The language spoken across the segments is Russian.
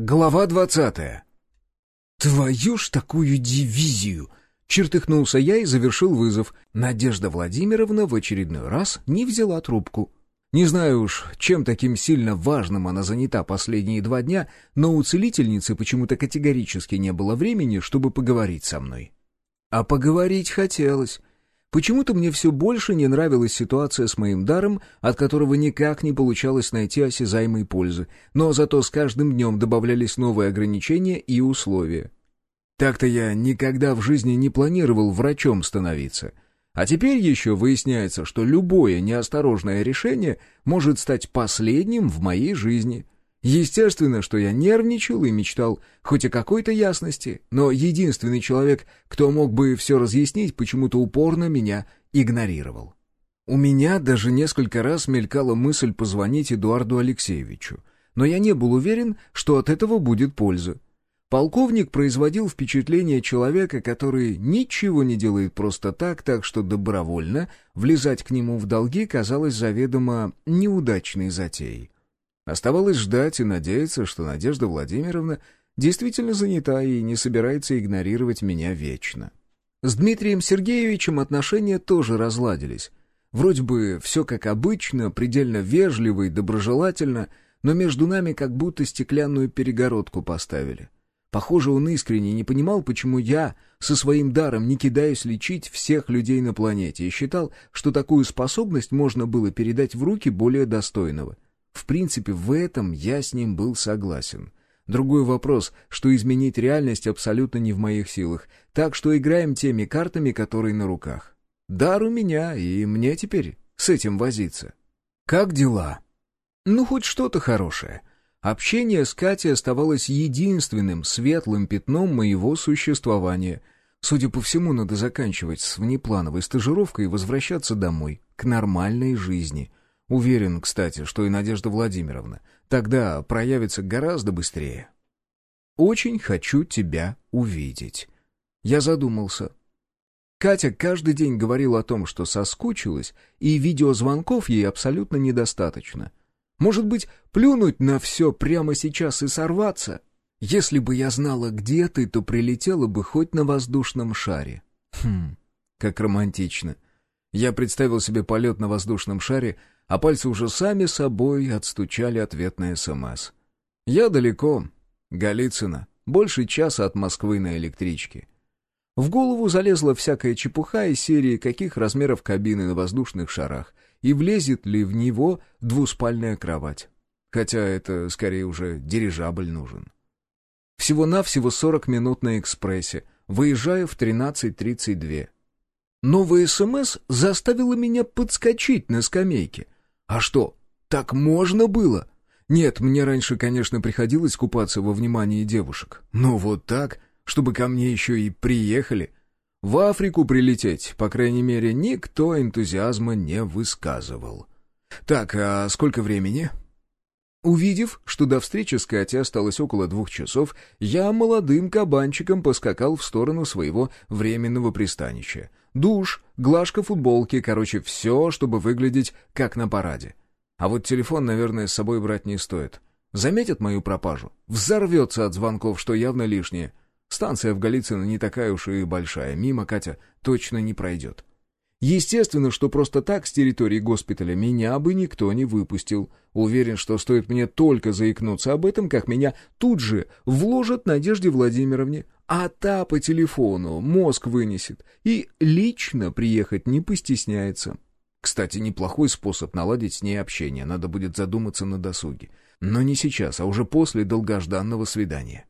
Глава двадцатая. «Твою ж такую дивизию!» Чертыхнулся я и завершил вызов. Надежда Владимировна в очередной раз не взяла трубку. Не знаю уж, чем таким сильно важным она занята последние два дня, но у целительницы почему-то категорически не было времени, чтобы поговорить со мной. А поговорить хотелось. Почему-то мне все больше не нравилась ситуация с моим даром, от которого никак не получалось найти осязаемой пользы, но зато с каждым днем добавлялись новые ограничения и условия. Так-то я никогда в жизни не планировал врачом становиться. А теперь еще выясняется, что любое неосторожное решение может стать последним в моей жизни — Естественно, что я нервничал и мечтал хоть о какой-то ясности, но единственный человек, кто мог бы все разъяснить, почему-то упорно меня игнорировал. У меня даже несколько раз мелькала мысль позвонить Эдуарду Алексеевичу, но я не был уверен, что от этого будет польза. Полковник производил впечатление человека, который ничего не делает просто так, так что добровольно влезать к нему в долги казалось заведомо неудачной затеей. Оставалось ждать и надеяться, что Надежда Владимировна действительно занята и не собирается игнорировать меня вечно. С Дмитрием Сергеевичем отношения тоже разладились. Вроде бы все как обычно, предельно вежливо и доброжелательно, но между нами как будто стеклянную перегородку поставили. Похоже, он искренне не понимал, почему я со своим даром не кидаюсь лечить всех людей на планете и считал, что такую способность можно было передать в руки более достойного — в принципе, в этом я с ним был согласен. Другой вопрос, что изменить реальность абсолютно не в моих силах, так что играем теми картами, которые на руках. Дар у меня, и мне теперь с этим возиться. Как дела? Ну, хоть что-то хорошее. Общение с Катей оставалось единственным светлым пятном моего существования. Судя по всему, надо заканчивать с внеплановой стажировкой и возвращаться домой, к нормальной жизни — Уверен, кстати, что и Надежда Владимировна тогда проявится гораздо быстрее. «Очень хочу тебя увидеть». Я задумался. Катя каждый день говорила о том, что соскучилась, и видеозвонков ей абсолютно недостаточно. Может быть, плюнуть на все прямо сейчас и сорваться? Если бы я знала, где ты, то прилетела бы хоть на воздушном шаре. Хм, как романтично. Я представил себе полет на воздушном шаре, а пальцы уже сами собой отстучали ответный СМС. «Я далеко. Голицыно. Больше часа от Москвы на электричке». В голову залезла всякая чепуха из серии «Каких размеров кабины на воздушных шарах?» и влезет ли в него двуспальная кровать. Хотя это скорее уже дирижабль нужен. Всего-навсего 40 минут на экспрессе, выезжаю в 13.32. Новый СМС заставило меня подскочить на скамейке — а что, так можно было? Нет, мне раньше, конечно, приходилось купаться во внимании девушек. Но вот так, чтобы ко мне еще и приехали. В Африку прилететь, по крайней мере, никто энтузиазма не высказывал. Так, а сколько времени? Увидев, что до встречи с Катей осталось около двух часов, я молодым кабанчиком поскакал в сторону своего временного пристанища. Душ, глажка футболки, короче, все, чтобы выглядеть как на параде. А вот телефон, наверное, с собой брать не стоит. Заметят мою пропажу. Взорвется от звонков, что явно лишнее. Станция в Голицыно не такая уж и большая. Мимо Катя точно не пройдет. Естественно, что просто так с территории госпиталя меня бы никто не выпустил. Уверен, что стоит мне только заикнуться об этом, как меня тут же вложат Надежде Владимировне, а та по телефону мозг вынесет и лично приехать не постесняется. Кстати, неплохой способ наладить с ней общение, надо будет задуматься на досуге. Но не сейчас, а уже после долгожданного свидания.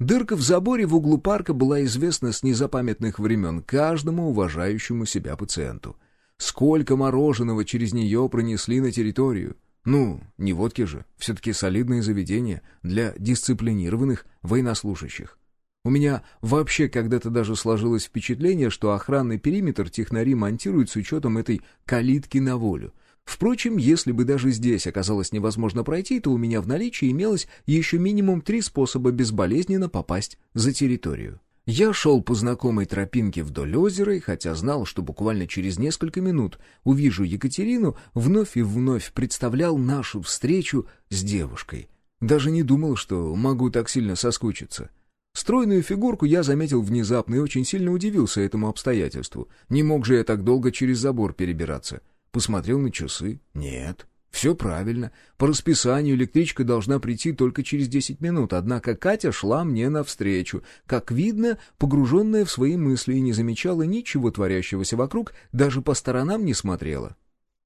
Дырка в заборе в углу парка была известна с незапамятных времен каждому уважающему себя пациенту. Сколько мороженого через нее пронесли на территорию. Ну, не водки же, все-таки солидное заведение для дисциплинированных военнослужащих. У меня вообще когда-то даже сложилось впечатление, что охранный периметр технари монтируют с учетом этой калитки на волю. Впрочем, если бы даже здесь оказалось невозможно пройти, то у меня в наличии имелось еще минимум три способа безболезненно попасть за территорию. Я шел по знакомой тропинке вдоль озера, и хотя знал, что буквально через несколько минут увижу Екатерину, вновь и вновь представлял нашу встречу с девушкой — Даже не думал, что могу так сильно соскучиться. Стройную фигурку я заметил внезапно и очень сильно удивился этому обстоятельству. Не мог же я так долго через забор перебираться. Посмотрел на часы. Нет, все правильно. По расписанию электричка должна прийти только через десять минут, однако Катя шла мне навстречу, как видно, погруженная в свои мысли и не замечала ничего творящегося вокруг, даже по сторонам не смотрела.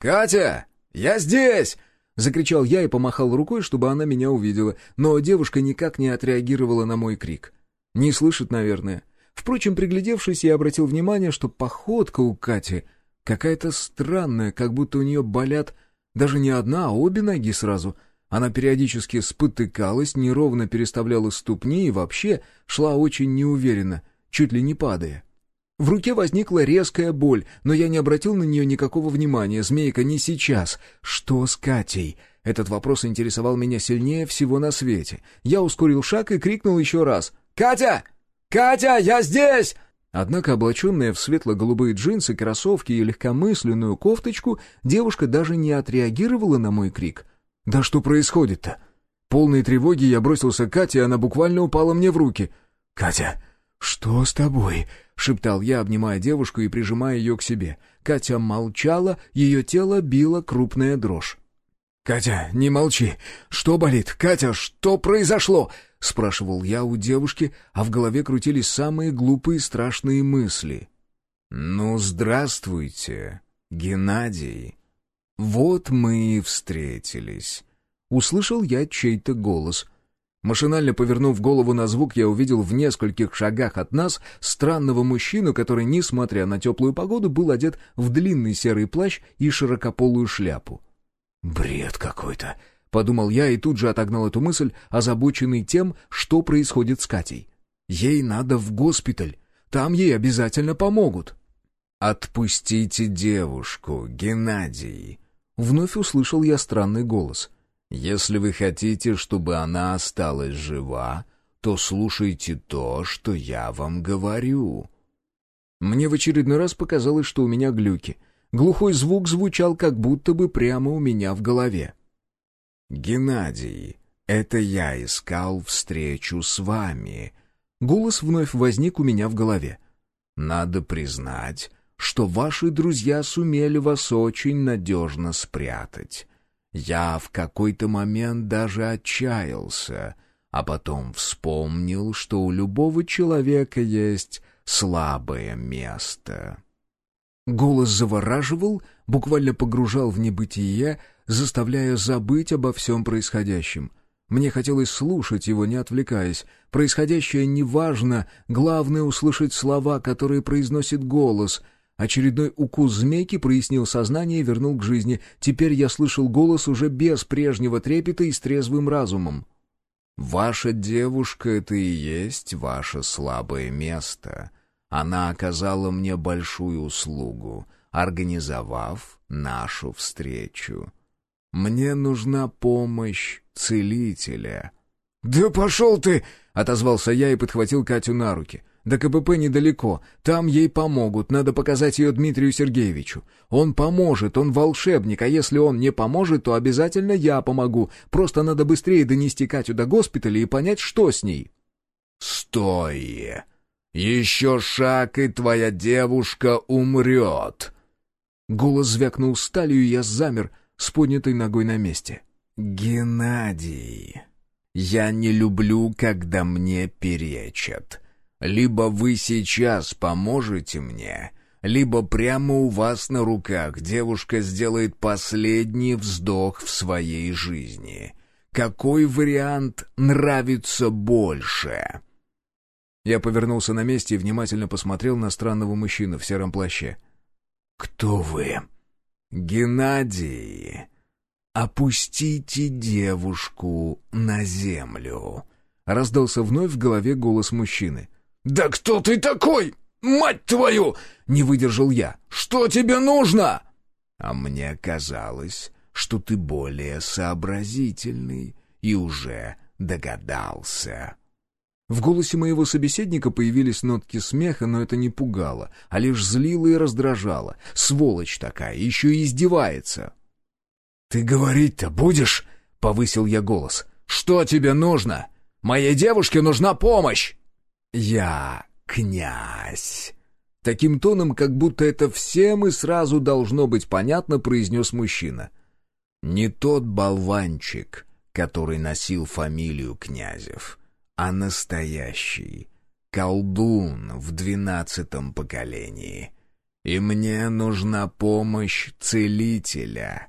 «Катя, я здесь!» Закричал я и помахал рукой, чтобы она меня увидела, но девушка никак не отреагировала на мой крик. Не слышит, наверное. Впрочем, приглядевшись, я обратил внимание, что походка у Кати какая-то странная, как будто у нее болят даже не одна, а обе ноги сразу. Она периодически спотыкалась, неровно переставляла ступни и вообще шла очень неуверенно, чуть ли не падая. В руке возникла резкая боль, но я не обратил на нее никакого внимания. Змейка не сейчас. Что с Катей? Этот вопрос интересовал меня сильнее всего на свете. Я ускорил шаг и крикнул еще раз. «Катя! Катя, я здесь!» Однако, облаченная в светло-голубые джинсы, кроссовки и легкомысленную кофточку, девушка даже не отреагировала на мой крик. «Да что происходит-то?» Полной тревоги я бросился к Кате, и она буквально упала мне в руки. «Катя, что с тобой?» — шептал я, обнимая девушку и прижимая ее к себе. Катя молчала, ее тело било крупная дрожь. «Катя, не молчи! Что болит? Катя, что произошло?» — спрашивал я у девушки, а в голове крутились самые глупые страшные мысли. «Ну, здравствуйте, Геннадий. Вот мы и встретились». Услышал я чей-то голос — Машинально повернув голову на звук, я увидел в нескольких шагах от нас странного мужчину, который, несмотря на теплую погоду, был одет в длинный серый плащ и широкополую шляпу. «Бред какой-то», — подумал я и тут же отогнал эту мысль, озабоченный тем, что происходит с Катей. «Ей надо в госпиталь, там ей обязательно помогут». «Отпустите девушку, Геннадий», — вновь услышал я странный голос — если вы хотите, чтобы она осталась жива, то слушайте то, что я вам говорю». Мне в очередной раз показалось, что у меня глюки. Глухой звук звучал как будто бы прямо у меня в голове. «Геннадий, это я искал встречу с вами». Голос вновь возник у меня в голове. «Надо признать, что ваши друзья сумели вас очень надежно спрятать. Я в какой-то момент даже отчаялся, а потом вспомнил, что у любого человека есть слабое место. Голос завораживал, буквально погружал в небытие, заставляя забыть обо всем происходящем. Мне хотелось слушать его, не отвлекаясь. Происходящее неважно, главное — услышать слова, которые произносит голос — Очередной укус змейки прояснил сознание и вернул к жизни. Теперь я слышал голос уже без прежнего трепета и с трезвым разумом. «Ваша девушка — это и есть ваше слабое место. Она оказала мне большую услугу, организовав нашу встречу. Мне нужна помощь целителя». «Да пошел ты!» — отозвался я и подхватил Катю на руки. До КПП недалеко, там ей помогут, надо показать ее Дмитрию Сергеевичу. Он поможет, он волшебник, а если он не поможет, то обязательно я помогу. Просто надо быстрее донести Катю до госпиталя и понять, что с ней». «Стой! Еще шаг, и твоя девушка умрет!» Голос звякнул сталью, и я замер с поднятой ногой на месте. «Геннадий, я не люблю, когда мне перечат». Либо вы сейчас поможете мне, либо прямо у вас на руках девушка сделает последний вздох в своей жизни. Какой вариант нравится больше?» Я повернулся на месте и внимательно посмотрел на странного мужчину в сером плаще. «Кто вы?» «Геннадий, опустите девушку на землю», — раздался вновь в голове голос мужчины. «Да кто ты такой, мать твою!» — не выдержал я. «Что тебе нужно?» «А мне казалось, что ты более сообразительный и уже догадался». В голосе моего собеседника появились нотки смеха, но это не пугало, а лишь злило и раздражало. Сволочь такая, еще и издевается. «Ты говорить-то будешь?» — повысил я голос. Что тебе нужно? Моей девушке нужна помощь!» «Я князь!» Таким тоном, как будто это всем и сразу должно быть понятно, произнес мужчина. «Не тот болванчик, который носил фамилию Князев, а настоящий, колдун в двенадцатом поколении. И мне нужна помощь целителя.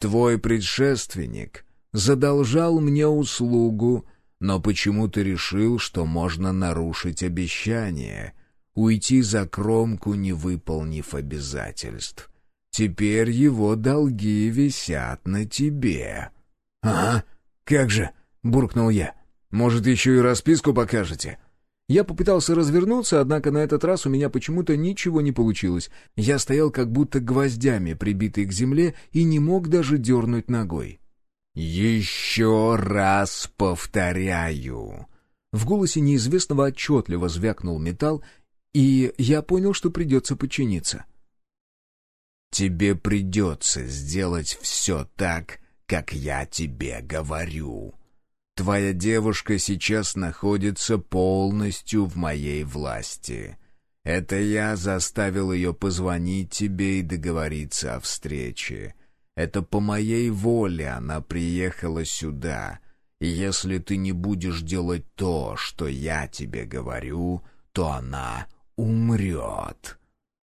Твой предшественник задолжал мне услугу, но почему-то решил, что можно нарушить обещание, уйти за кромку, не выполнив обязательств. Теперь его долги висят на тебе. — Ага, как же, — буркнул я. — Может, еще и расписку покажете? Я попытался развернуться, однако на этот раз у меня почему-то ничего не получилось. Я стоял как будто гвоздями, прибитый к земле, и не мог даже дернуть ногой. «Еще раз повторяю!» В голосе неизвестного отчетливо звякнул металл, и я понял, что придется подчиниться. «Тебе придется сделать все так, как я тебе говорю. Твоя девушка сейчас находится полностью в моей власти. Это я заставил ее позвонить тебе и договориться о встрече. Это по моей воле она приехала сюда. И если ты не будешь делать то, что я тебе говорю, то она умрет».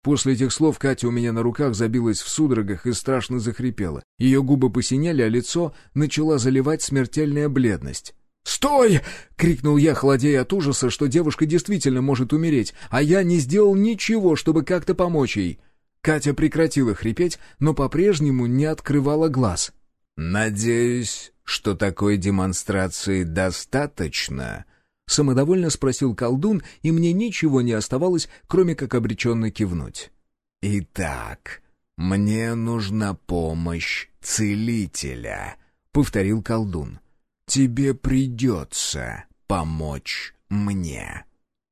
После этих слов Катя у меня на руках забилась в судорогах и страшно захрипела. Ее губы посинели, а лицо начала заливать смертельная бледность. «Стой!» — крикнул я, холодея от ужаса, что девушка действительно может умереть, а я не сделал ничего, чтобы как-то помочь ей. Катя прекратила хрипеть, но по-прежнему не открывала глаз. «Надеюсь, что такой демонстрации достаточно?» — самодовольно спросил колдун, и мне ничего не оставалось, кроме как обреченно кивнуть. «Итак, мне нужна помощь целителя», — повторил колдун. «Тебе придется помочь мне».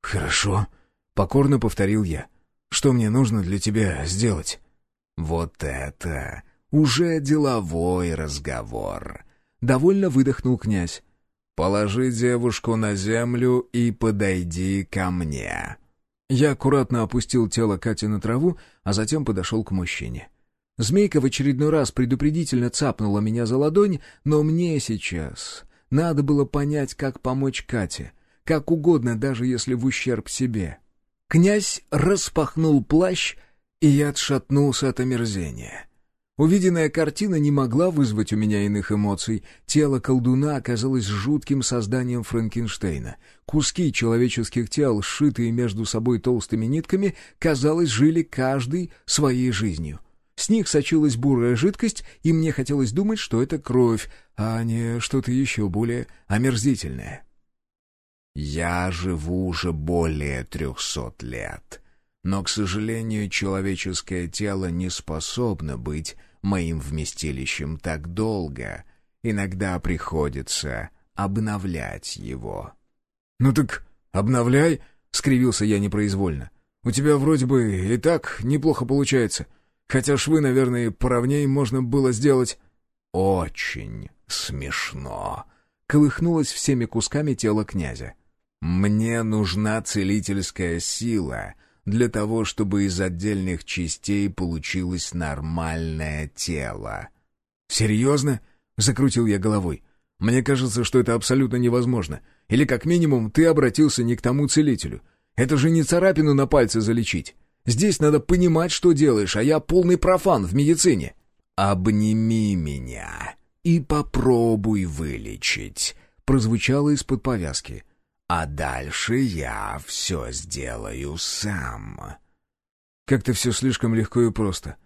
«Хорошо», — покорно повторил я. Что мне нужно для тебя сделать?» «Вот это уже деловой разговор», — довольно выдохнул князь. «Положи девушку на землю и подойди ко мне». Я аккуратно опустил тело Кати на траву, а затем подошел к мужчине. Змейка в очередной раз предупредительно цапнула меня за ладонь, но мне сейчас надо было понять, как помочь Кате, как угодно, даже если в ущерб себе. Князь распахнул плащ, и я отшатнулся от омерзения. Увиденная картина не могла вызвать у меня иных эмоций. Тело колдуна оказалось жутким созданием Франкенштейна. Куски человеческих тел, сшитые между собой толстыми нитками, казалось, жили каждый своей жизнью. С них сочилась бурая жидкость, и мне хотелось думать, что это кровь, а не что-то еще более омерзительное. Я живу уже более трехсот лет, но, к сожалению, человеческое тело не способно быть моим вместилищем так долго. Иногда приходится обновлять его. — Ну так обновляй, — скривился я непроизвольно. — У тебя вроде бы и так неплохо получается, хотя швы, наверное, поровнее можно было сделать. — Очень смешно, — колыхнулось всеми кусками тело князя. — мне нужна целительская сила для того, чтобы из отдельных частей получилось нормальное тело. «Серьезно?» — закрутил я головой. «Мне кажется, что это абсолютно невозможно. Или, как минимум, ты обратился не к тому целителю. Это же не царапину на пальце залечить. Здесь надо понимать, что делаешь, а я полный профан в медицине». «Обними меня и попробуй вылечить», — прозвучало из-под повязки. А дальше я все сделаю сам. Как-то все слишком легко и просто.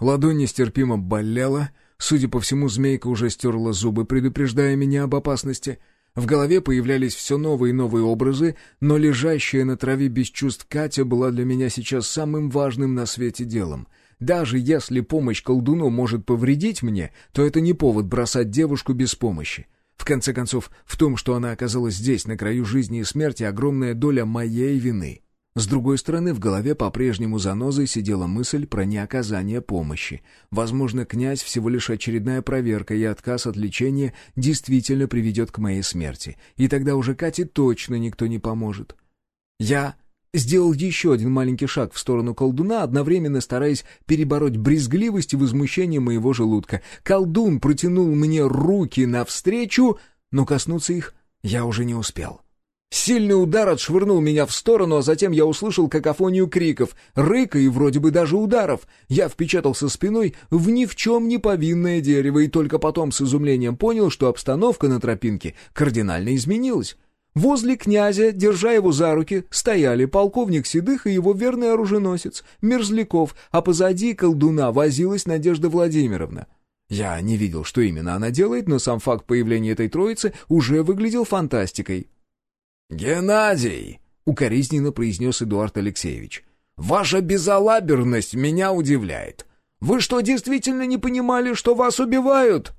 Ладонь нестерпимо болела, судя по всему, змейка уже стерла зубы, предупреждая меня об опасности. В голове появлялись все новые и новые образы, но лежащая на траве без чувств Катя была для меня сейчас самым важным на свете делом. Даже если помощь колдуну может повредить мне, то это не повод бросать девушку без помощи. В конце концов, в том, что она оказалась здесь, на краю жизни и смерти, огромная доля моей вины. С другой стороны, в голове по-прежнему занозой сидела мысль про неоказание помощи. Возможно, князь всего лишь очередная проверка, и отказ от лечения действительно приведет к моей смерти. И тогда уже Кате точно никто не поможет. Я сделал еще один маленький шаг в сторону колдуна, одновременно стараясь перебороть брезгливость и возмущение моего желудка. Колдун протянул мне руки навстречу, но коснуться их я уже не успел. Сильный удар отшвырнул меня в сторону, а затем я услышал какофонию криков, рыка и вроде бы даже ударов. Я впечатался спиной в ни в чем не повинное дерево и только потом с изумлением понял, что обстановка на тропинке кардинально изменилась. Возле князя, держа его за руки, стояли полковник Седых и его верный оруженосец, Мерзляков, а позади колдуна возилась Надежда Владимировна. Я не видел, что именно она делает, но сам факт появления этой троицы уже выглядел фантастикой. «Геннадий!» — укоризненно произнес Эдуард Алексеевич. «Ваша безалаберность меня удивляет. Вы что, действительно не понимали, что вас убивают?»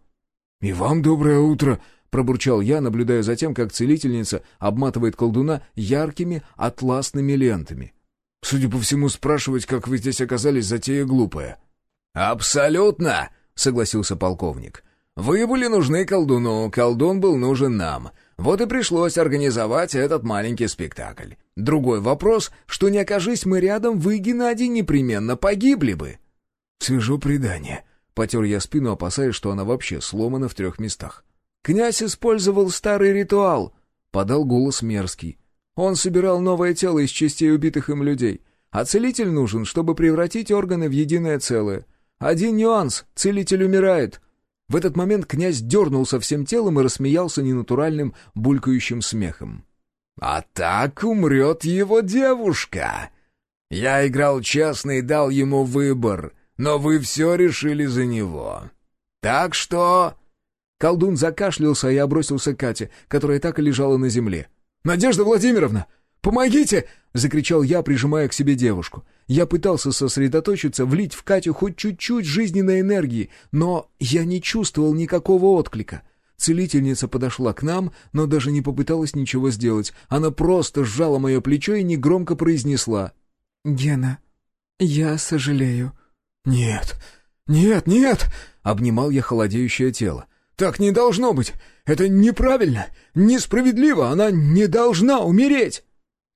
«И вам доброе утро!» — пробурчал я, наблюдая за тем, как целительница обматывает колдуна яркими атласными лентами. «Судя по всему, спрашивать, как вы здесь оказались, затея глупая». «Абсолютно!» — согласился полковник. «Вы были нужны колдуну, колдун был нужен нам. Вот и пришлось организовать этот маленький спектакль. Другой вопрос, что не окажись мы рядом, вы, Геннадий, непременно погибли бы». «Свежо предание», — потер я спину, опасаясь, что она вообще сломана в трех местах. «Князь использовал старый ритуал», — подал голос мерзкий. «Он собирал новое тело из частей убитых им людей, а целитель нужен, чтобы превратить органы в единое целое. Один нюанс — целитель умирает, в этот момент князь дернулся всем телом и рассмеялся ненатуральным булькающим смехом. «А так умрет его девушка! Я играл честно и дал ему выбор, но вы все решили за него. Так что...» Колдун закашлялся и обросился к Кате, которая так и лежала на земле. «Надежда Владимировна, помогите!» — закричал я, прижимая к себе девушку. Я пытался сосредоточиться, влить в Катю хоть чуть-чуть жизненной энергии, но я не чувствовал никакого отклика. Целительница подошла к нам, но даже не попыталась ничего сделать. Она просто сжала мое плечо и негромко произнесла. «Гена, я сожалею». «Нет, нет, нет!» — обнимал я холодеющее тело. «Так не должно быть! Это неправильно! Несправедливо! Она не должна умереть!»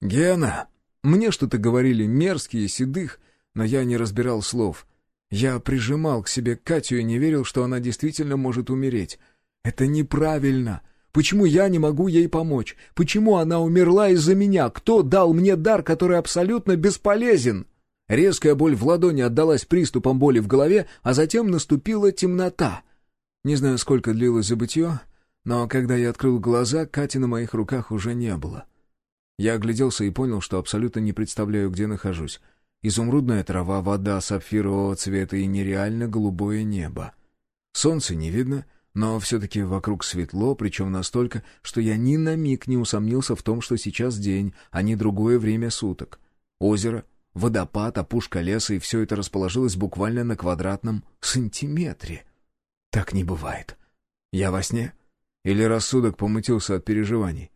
«Гена!» Мне что-то говорили мерзкие, седых, но я не разбирал слов. Я прижимал к себе Катю и не верил, что она действительно может умереть. Это неправильно. Почему я не могу ей помочь? Почему она умерла из-за меня? Кто дал мне дар, который абсолютно бесполезен? Резкая боль в ладони отдалась приступом боли в голове, а затем наступила темнота. Не знаю, сколько длилось забытье, но когда я открыл глаза, Кати на моих руках уже не было. Я огляделся и понял, что абсолютно не представляю, где нахожусь. Изумрудная трава, вода сапфирового цвета и нереально голубое небо. Солнца не видно, но все-таки вокруг светло, причем настолько, что я ни на миг не усомнился в том, что сейчас день, а не другое время суток. Озеро, водопад, опушка леса, и все это расположилось буквально на квадратном сантиметре. Так не бывает. Я во сне? Или рассудок помутился от переживаний?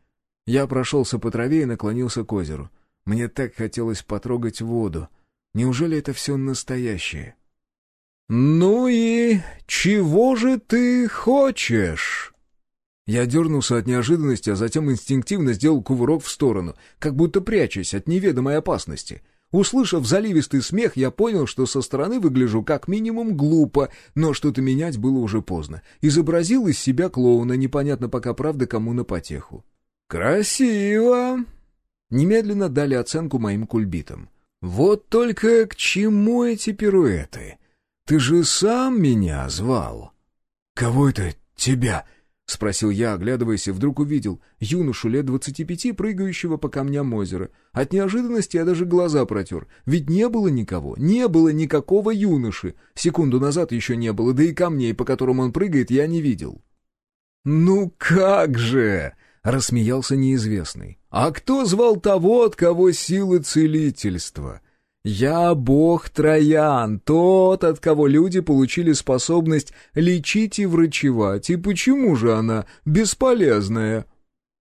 Я прошелся по траве и наклонился к озеру. Мне так хотелось потрогать воду. Неужели это все настоящее? «Ну и чего же ты хочешь?» Я дернулся от неожиданности, а затем инстинктивно сделал кувырок в сторону, как будто прячась от неведомой опасности. Услышав заливистый смех, я понял, что со стороны выгляжу как минимум глупо, но что-то менять было уже поздно. Изобразил из себя клоуна, непонятно пока правда кому на потеху. «Красиво!» Немедленно дали оценку моим кульбитам. «Вот только к чему эти пируэты? Ты же сам меня звал!» «Кого это тебя?» — спросил я, оглядываясь, и вдруг увидел юношу лет двадцати пяти, прыгающего по камням озера. От неожиданности я даже глаза протер, ведь не было никого, не было никакого юноши. Секунду назад еще не было, да и камней, по которым он прыгает, я не видел. «Ну как же!» — рассмеялся неизвестный. «А кто звал того, от кого силы целительства?» «Я бог Троян, тот, от кого люди получили способность лечить и врачевать. И почему же она бесполезная?»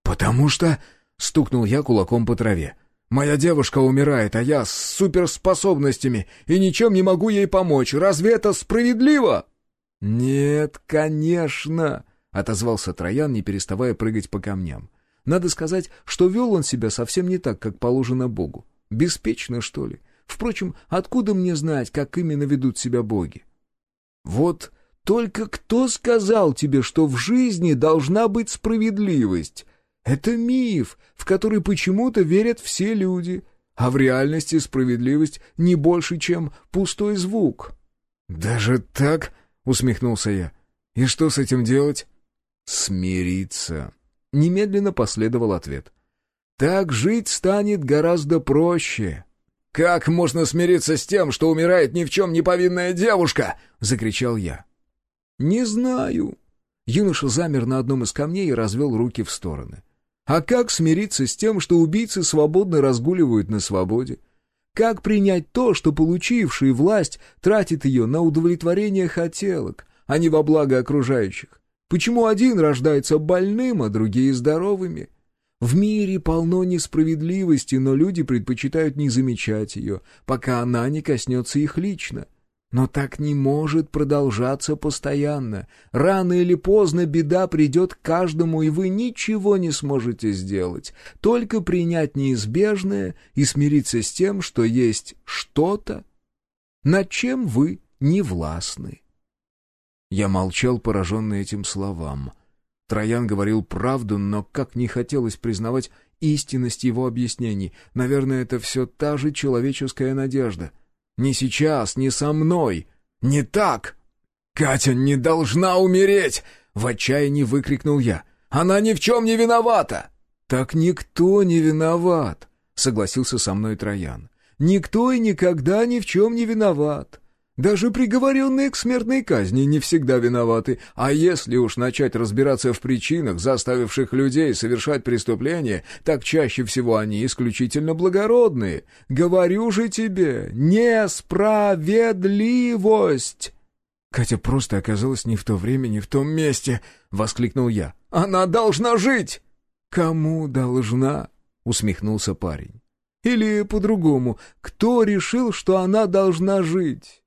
«Потому что...» — стукнул я кулаком по траве. Моя девушка умирает, а я с суперспособностями и ничем не могу ей помочь. Разве это справедливо?» «Нет, конечно», — отозвался Троян, не переставая прыгать по камням. Надо сказать, что вел он себя совсем не так, как положено Богу. Беспечно, что ли? Впрочем, откуда мне знать, как именно ведут себя боги? Вот только кто сказал тебе, что в жизни должна быть справедливость? Это миф, в который почему-то верят все люди, а в реальности справедливость не больше, чем пустой звук. «Даже так?» — усмехнулся я. «И что с этим делать?» «Смириться», Немедленно последовал ответ. «Так жить станет гораздо проще». «Как можно смириться с тем, что умирает ни в чем не повинная девушка?» — закричал я. «Не знаю». Юноша замер на одном из камней и развел руки в стороны. «А как смириться с тем, что убийцы свободно разгуливают на свободе? Как принять то, что получивший власть тратит ее на удовлетворение хотелок, а не во благо окружающих? Почему один рождается больным, а другие здоровыми? В мире полно несправедливости, но люди предпочитают не замечать ее, пока она не коснется их лично. Но так не может продолжаться постоянно. Рано или поздно беда придет к каждому, и вы ничего не сможете сделать, только принять неизбежное и смириться с тем, что есть что-то, над чем вы не властны. Я молчал, пораженный этим словам. Троян говорил правду, но как не хотелось признавать истинность его объяснений. Наверное, это все та же человеческая надежда. Не сейчас, не со мной. Не так! «Катя не должна умереть!» — в отчаянии выкрикнул я. «Она ни в чем не виновата!» «Так никто не виноват!» — согласился со мной Троян. «Никто и никогда ни в чем не виноват. Даже приговоренные к смертной казни не всегда виноваты, а если уж начать разбираться в причинах, заставивших людей совершать преступления, так чаще всего они исключительно благородные. Говорю же тебе, несправедливость!» «Катя просто оказалась не в то время, не в том месте!» — воскликнул я. «Она должна жить!» «Кому должна?» — усмехнулся парень. «Или по-другому, кто решил, что она должна жить?»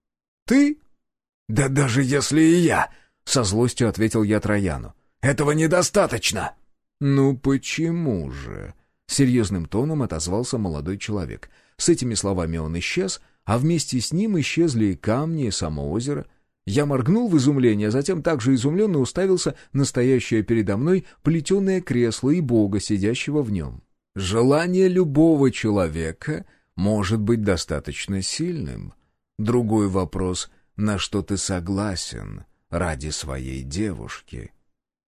«Ты?» «Да даже если и я!» — со злостью ответил я Трояну. «Этого недостаточно!» «Ну почему же?» — серьезным тоном отозвался молодой человек. С этими словами он исчез, а вместе с ним исчезли и камни, и само озеро. Я моргнул в изумлении, а затем также изумленно уставился настоящее передо мной плетеное кресло и бога, сидящего в нем. Желание любого человека может быть достаточно сильным — Другой вопрос — на что ты согласен ради своей девушки?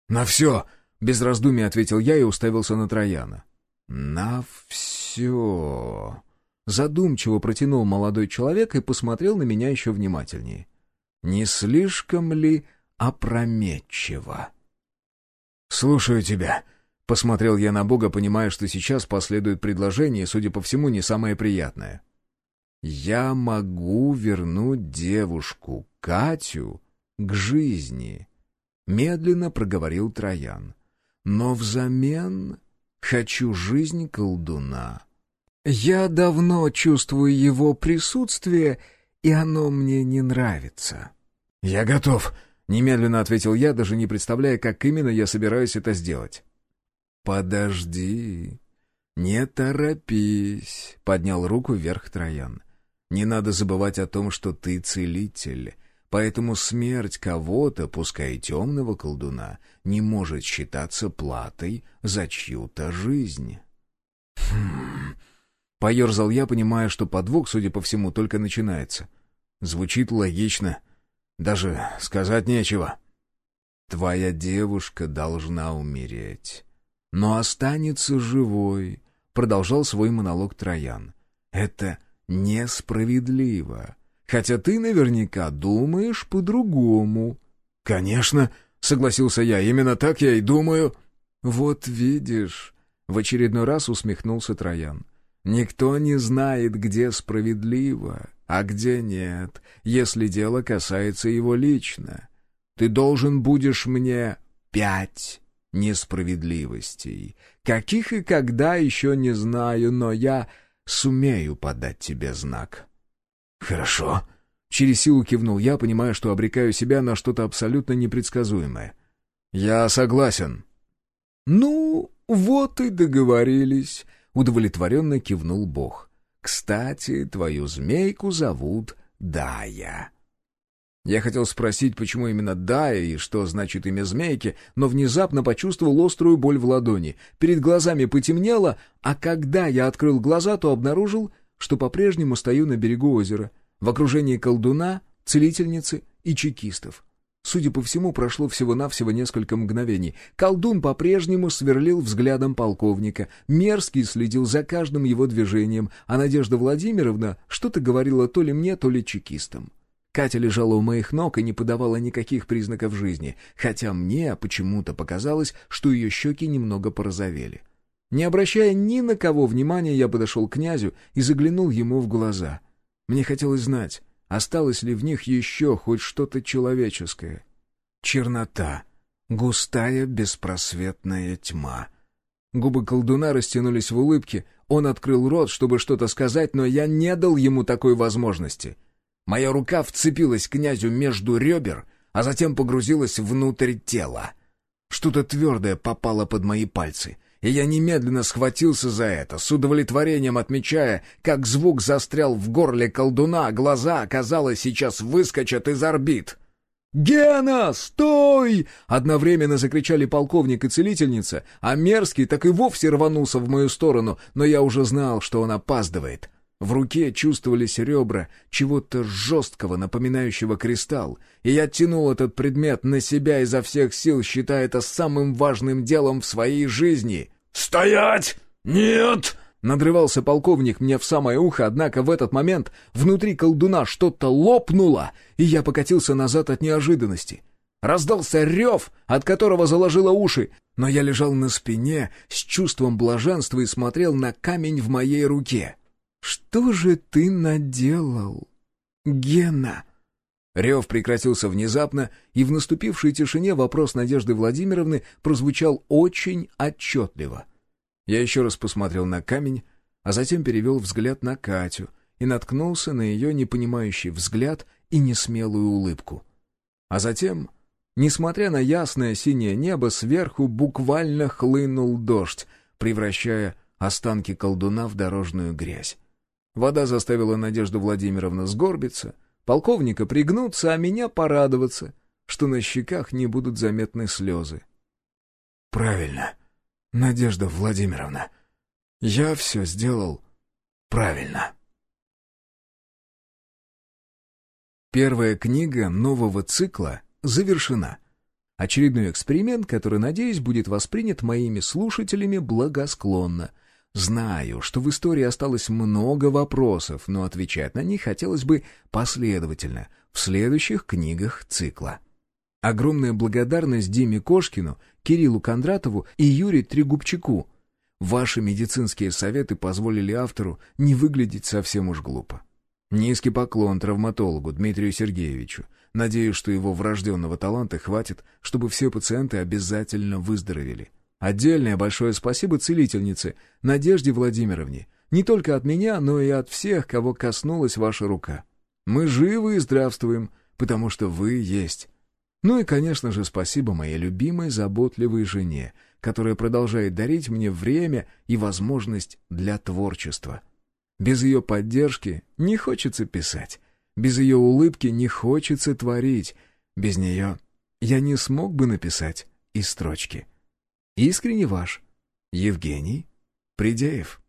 «На все!» — без раздумий ответил я и уставился на Трояна. «На все!» Задумчиво протянул молодой человек и посмотрел на меня еще внимательнее. «Не слишком ли опрометчиво?» «Слушаю тебя», — посмотрел я на Бога, понимая, что сейчас последует предложение, судя по всему, не самое приятное. Я могу вернуть девушку, Катю, к жизни, медленно проговорил Троян. Но взамен хочу жизнь колдуна. Я давно чувствую его присутствие, и оно мне не нравится. Я готов, немедленно ответил я, даже не представляя, как именно я собираюсь это сделать. Подожди, не торопись, поднял руку вверх Троян. Не надо забывать о том, что ты целитель, поэтому смерть кого-то, пускай темного колдуна, не может считаться платой за чью-то жизнь. Хм... Поерзал я, понимая, что подвох, судя по всему, только начинается. Звучит логично. Даже сказать нечего. Твоя девушка должна умереть, но останется живой, продолжал свой монолог Троян. Это несправедливо. Хотя ты наверняка думаешь по-другому». «Конечно», — согласился я, — «именно так я и думаю». «Вот видишь», — в очередной раз усмехнулся Троян. «Никто не знает, где справедливо, а где нет, если дело касается его лично. Ты должен будешь мне пять несправедливостей. Каких и когда еще не знаю, но я сумею подать тебе знак». «Хорошо», — через силу кивнул я, понимая, что обрекаю себя на что-то абсолютно непредсказуемое. «Я согласен». «Ну, вот и договорились», — удовлетворенно кивнул Бог. «Кстати, твою змейку зовут Дая». Я хотел спросить, почему именно Дая и что значит имя змейки, но внезапно почувствовал острую боль в ладони. Перед глазами потемнело, а когда я открыл глаза, то обнаружил, что по-прежнему стою на берегу озера, в окружении колдуна, целительницы и чекистов. Судя по всему, прошло всего-навсего несколько мгновений. Колдун по-прежнему сверлил взглядом полковника, мерзкий следил за каждым его движением, а Надежда Владимировна что-то говорила то ли мне, то ли чекистам. Катя лежала у моих ног и не подавала никаких признаков жизни, хотя мне почему-то показалось, что ее щеки немного порозовели. Не обращая ни на кого внимания, я подошел к князю и заглянул ему в глаза. Мне хотелось знать, осталось ли в них еще хоть что-то человеческое. Чернота. Густая, беспросветная тьма. Губы колдуна растянулись в улыбке, он открыл рот, чтобы что-то сказать, но я не дал ему такой возможности — Моя рука вцепилась князю между ребер, а затем погрузилась внутрь тела. Что-то твердое попало под мои пальцы, и я немедленно схватился за это, с удовлетворением отмечая, как звук застрял в горле колдуна, а глаза, казалось, сейчас выскочат из орбит. «Гена, стой!» — одновременно закричали полковник и целительница, а Мерзкий так и вовсе рванулся в мою сторону, но я уже знал, что он опаздывает. В руке чувствовались ребра чего-то жесткого, напоминающего кристалл, и я тянул этот предмет на себя изо всех сил, считая это самым важным делом в своей жизни. «Стоять! Нет!» Надрывался полковник мне в самое ухо, однако в этот момент внутри колдуна что-то лопнуло, и я покатился назад от неожиданности. Раздался рев, от которого заложило уши, но я лежал на спине с чувством блаженства и смотрел на камень в моей руке. «Что же ты наделал, Гена?» Рев прекратился внезапно, и в наступившей тишине вопрос Надежды Владимировны прозвучал очень отчетливо. Я еще раз посмотрел на камень, а затем перевел взгляд на Катю и наткнулся на ее непонимающий взгляд и несмелую улыбку. А затем, несмотря на ясное синее небо, сверху буквально хлынул дождь, превращая останки колдуна в дорожную грязь. Вода заставила Надежду Владимировну сгорбиться, полковника пригнуться, а меня порадоваться, что на щеках не будут заметны слезы. «Правильно, Надежда Владимировна. Я все сделал правильно». Первая книга нового цикла завершена. Очередной эксперимент, который, надеюсь, будет воспринят моими слушателями благосклонно — Знаю, что в истории осталось много вопросов, но отвечать на них хотелось бы последовательно, в следующих книгах цикла. Огромная благодарность Диме Кошкину, Кириллу Кондратову и Юрию Трегубчаку. Ваши медицинские советы позволили автору не выглядеть совсем уж глупо. Низкий поклон травматологу Дмитрию Сергеевичу. Надеюсь, что его врожденного таланта хватит, чтобы все пациенты обязательно выздоровели. Отдельное большое спасибо целительнице Надежде Владимировне. Не только от меня, но и от всех, кого коснулась ваша рука. Мы живы и здравствуем, потому что вы есть. Ну и, конечно же, спасибо моей любимой, заботливой жене, которая продолжает дарить мне время и возможность для творчества. Без ее поддержки не хочется писать. Без ее улыбки не хочется творить. Без нее я не смог бы написать и строчки. Искренне ваш, Евгений Придеев.